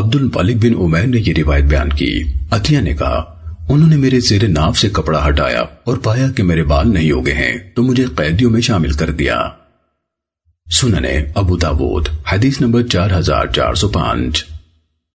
عبد الملک بن عمیر نے یہ روایت بیان کی۔ عطیہ نے کہا، انہوں نے میرے زیر ناف سے کپڑا ہٹایا اور پایا کہ میرے بال نہیں ہو گئے ہیں، تو مجھے قیدیوں میں شامل کر دیا۔ سننے ابو داود، حدیث نمبر چار ہزار چار سو پانچ۔